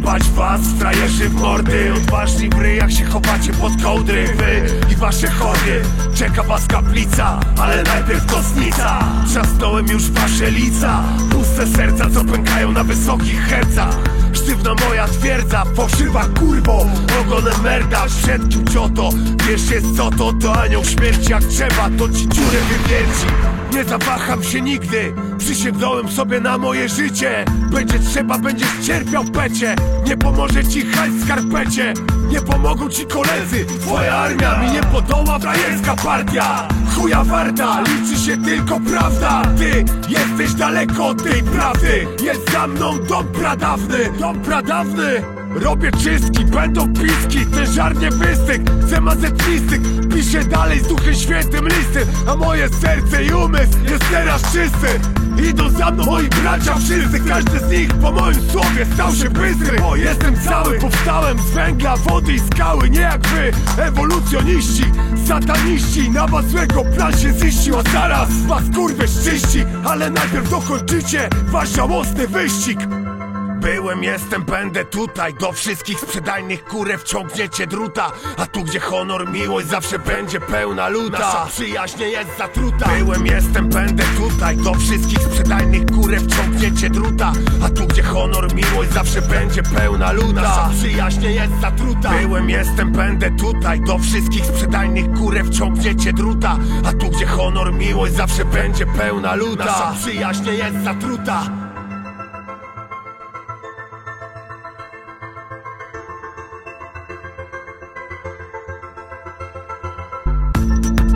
Jebać was, frajerzy w mordy. Odważni w ryjach się chowacie pod kołdry. Wy i wasze chody. Czeka was kaplica, ale najpierw kostnica. Trzasnąłem już wasze lica. Puste serca, co pękają na wysokich hercach Sztywna moja twierdza, fałszywa kurwo. Ogonem merda, przed kim cioto. Wiesz jest co to, to anioł śmierci Jak trzeba, to ci dziurę wywierci. Nie zawaham się nigdy Przysięgnąłem sobie na moje życie. Będzie trzeba, będziesz cierpiał pecie. Nie pomoże ci hajs skarpecie. Nie pomogą ci koledzy Twoja armia mi nie podoła frajerska partia. Chuja warta, liczy się tylko prawda. Ty jesteś daleko od tej prawdy. Jest za mną dom pradawny Dom pradawny. Robię czystki, będą piski Ten żar nie wystygł, chcę mazet listyk Piszę dalej z duchem świętym listy. A moje serce i umysł jest teraz czysty. Idą za mną moi bracia wszyscy Każdy z nich po moim słowie stał się bystry. Bo jestem cały, powstałem z węgla, wody i skały. Nie jak wy, ewolucjoniści Sataniści, na was złego plan się ziścił A zaraz was kurwę szczyści Ale najpierw dokończycie wasz żałosny wyścig Byłem, jestem, będę tutaj. Do wszystkich sprzedajnych kurew ciągniecie druta. A tu gdzie honor, miłość zawsze będzie pełna luta. Nasza przyjaźń jest zatruta. Byłem, jestem, będę tutaj. Do wszystkich sprzedajnych kurew ciągniecie druta. A tu gdzie honor, miłość zawsze będzie pełna luta. Nasza przyjaźń jest zatruta. Byłem, jestem, będę tutaj. Do wszystkich sprzedajnych kurew ciągniecie druta. A tu gdzie honor, miłość zawsze będzie pełna luta. Nasza przyjaźń jest zatruta you